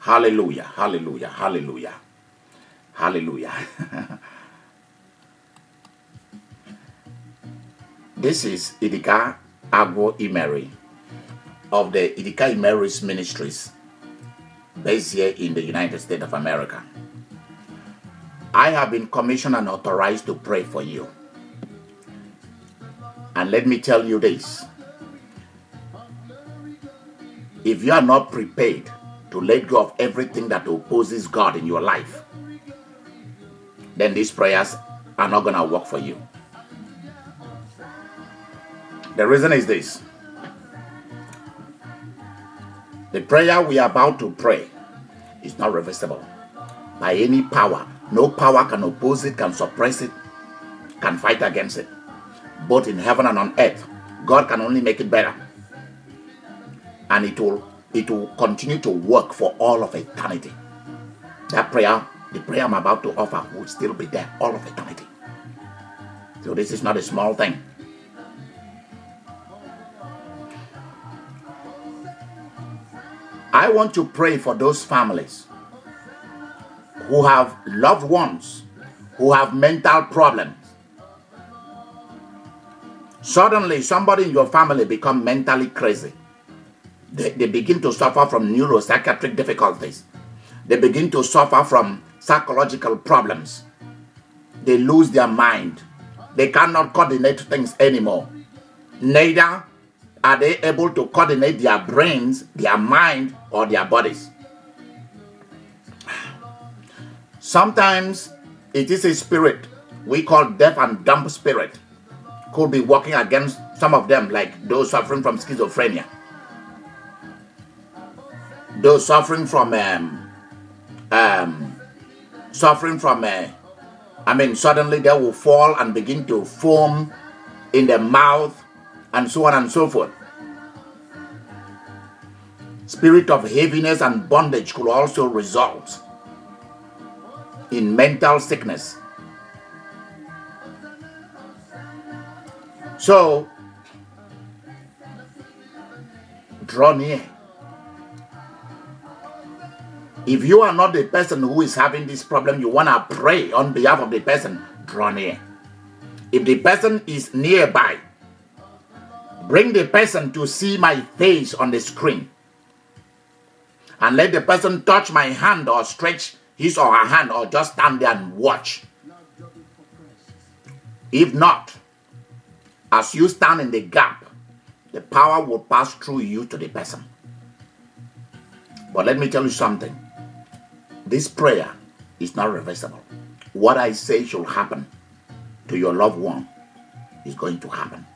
Hallelujah, hallelujah, hallelujah, hallelujah. this is Idika Agwo Imeri of the Idika Imeri's Ministries based here in the United States of America. I have been commissioned and authorized to pray for you. And let me tell you this if you are not prepared to let go of everything that opposes God in your life, then these prayers are not going to work for you. The reason is this the prayer we are about to pray is not reversible by any power. No power can oppose it, can suppress it, can fight against it. Both in heaven and on earth, God can only make it better. And it will it will continue to work for all of eternity. That prayer, the prayer I'm about to offer, will still be there all of eternity. So this is not a small thing. I want to pray for those families who have loved ones who have mental problems. Suddenly, somebody in your family become mentally crazy. They, they begin to suffer from neuropsychiatric difficulties. They begin to suffer from psychological problems. They lose their mind. They cannot coordinate things anymore. Neither are they able to coordinate their brains, their mind, or their bodies. Sometimes it is a spirit we call deaf and dumb spirit could be working against some of them, like those suffering from schizophrenia, those suffering from um, um, suffering from uh, I mean, suddenly they will fall and begin to foam in the mouth and so on and so forth. Spirit of heaviness and bondage could also result in mental sickness. So, draw near. If you are not the person who is having this problem, you want to pray on behalf of the person, draw near. If the person is nearby, bring the person to see my face on the screen. And let the person touch my hand or stretch his or her hand or just stand there and watch. If not, as you stand in the gap, the power will pass through you to the person. But let me tell you something this prayer is not reversible. What I say should happen to your loved one is going to happen.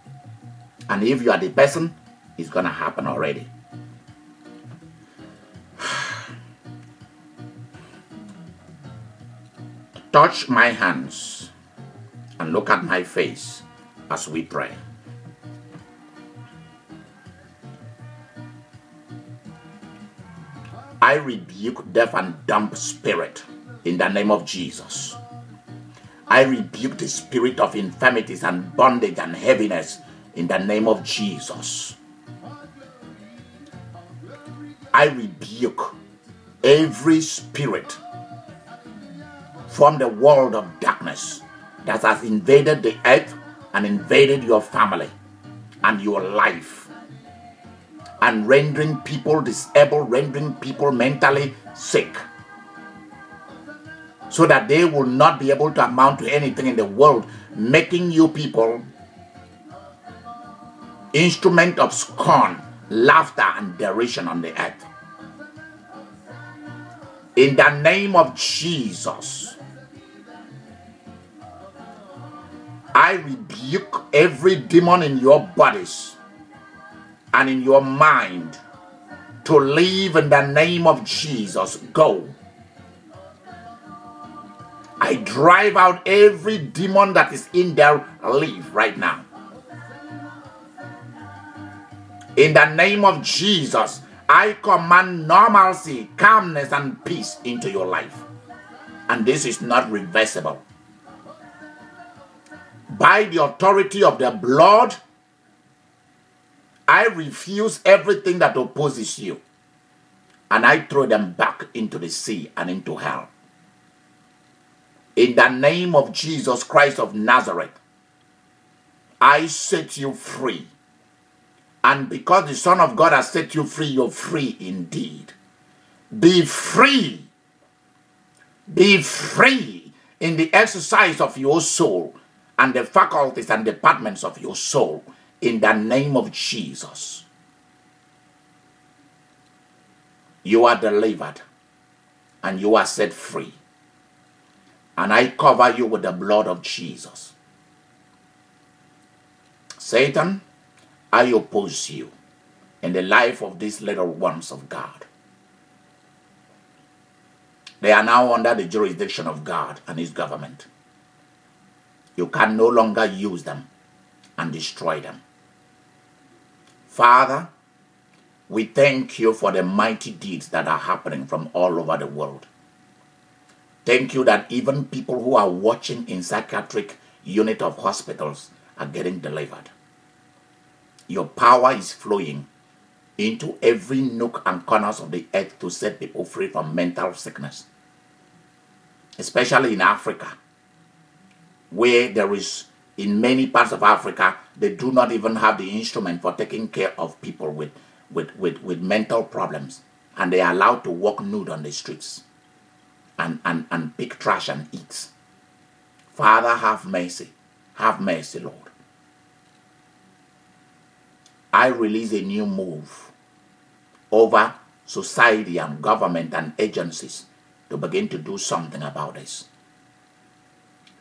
And if you are the person, it's going to happen already. Touch my hands and look at my face as we pray. I rebuke deaf and dumb spirit in the name of Jesus. I rebuke the spirit of infirmities and bondage and heaviness in the name of Jesus. I rebuke every spirit from the world of darkness that has invaded the earth and invaded your family and your life and rendering people disabled, rendering people mentally sick so that they will not be able to amount to anything in the world, making you people instrument of scorn, laughter, and derision on the earth. In the name of Jesus, I rebuke every demon in your bodies and in your mind to live in the name of Jesus. Go. I drive out every demon that is in there. Leave right now. In the name of Jesus, I command normalcy, calmness, and peace into your life. And this is not reversible. By the authority of the blood, I refuse everything that opposes you. and I throw them back into the sea and into hell. In the name of Jesus Christ of Nazareth, I set you free. And because the Son of God has set you free, you're free indeed. Be free. Be free in the exercise of your soul and the faculties and departments of your soul in the name of Jesus. You are delivered and you are set free. And I cover you with the blood of Jesus. Satan, I oppose you in the life of these little ones of God. They are now under the jurisdiction of God and His government. You can no longer use them and destroy them. Father, we thank you for the mighty deeds that are happening from all over the world. Thank you that even people who are watching in psychiatric unit of hospitals are getting delivered. Your power is flowing into every nook and corners of the earth to set people free from mental sickness. Especially in Africa, where there is, in many parts of Africa, they do not even have the instrument for taking care of people with, with, with, with mental problems. And they are allowed to walk nude on the streets and, and, and pick trash and eat. Father, have mercy. Have mercy, Lord. I release a new move over society and government and agencies to begin to do something about this.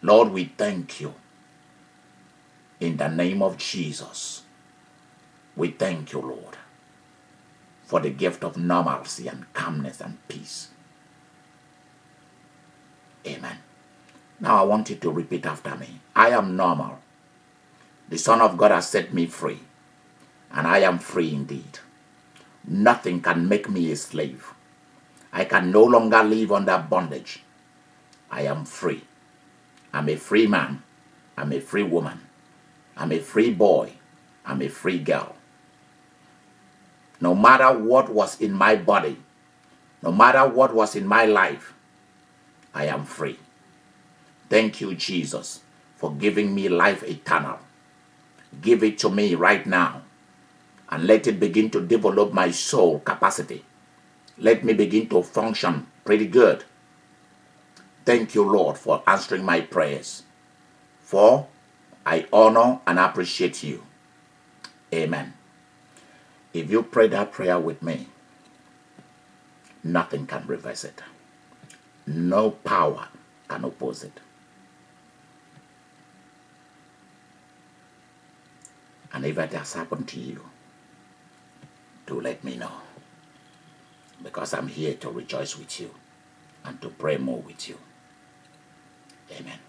Lord, we thank you. In the name of Jesus, we thank you, Lord, for the gift of normalcy and calmness and peace. Amen. Now I want you to repeat after me. I am normal. The Son of God has set me free and I am free indeed. Nothing can make me a slave. I can no longer live under bondage. I am free. I'm a free man. I'm a free woman. I'm a free boy. I'm a free girl. No matter what was in my body, no matter what was in my life, I am free. Thank you, Jesus, for giving me life eternal. Give it to me right now and let it begin to develop my soul capacity. Let me begin to function pretty good. Thank you, Lord, for answering my prayers. For I honor and appreciate you. Amen. If you pray that prayer with me, nothing can reverse it. No power can oppose it. And if it has happened to you, do let me know. Because I'm here to rejoice with you and to pray more with you. Amen.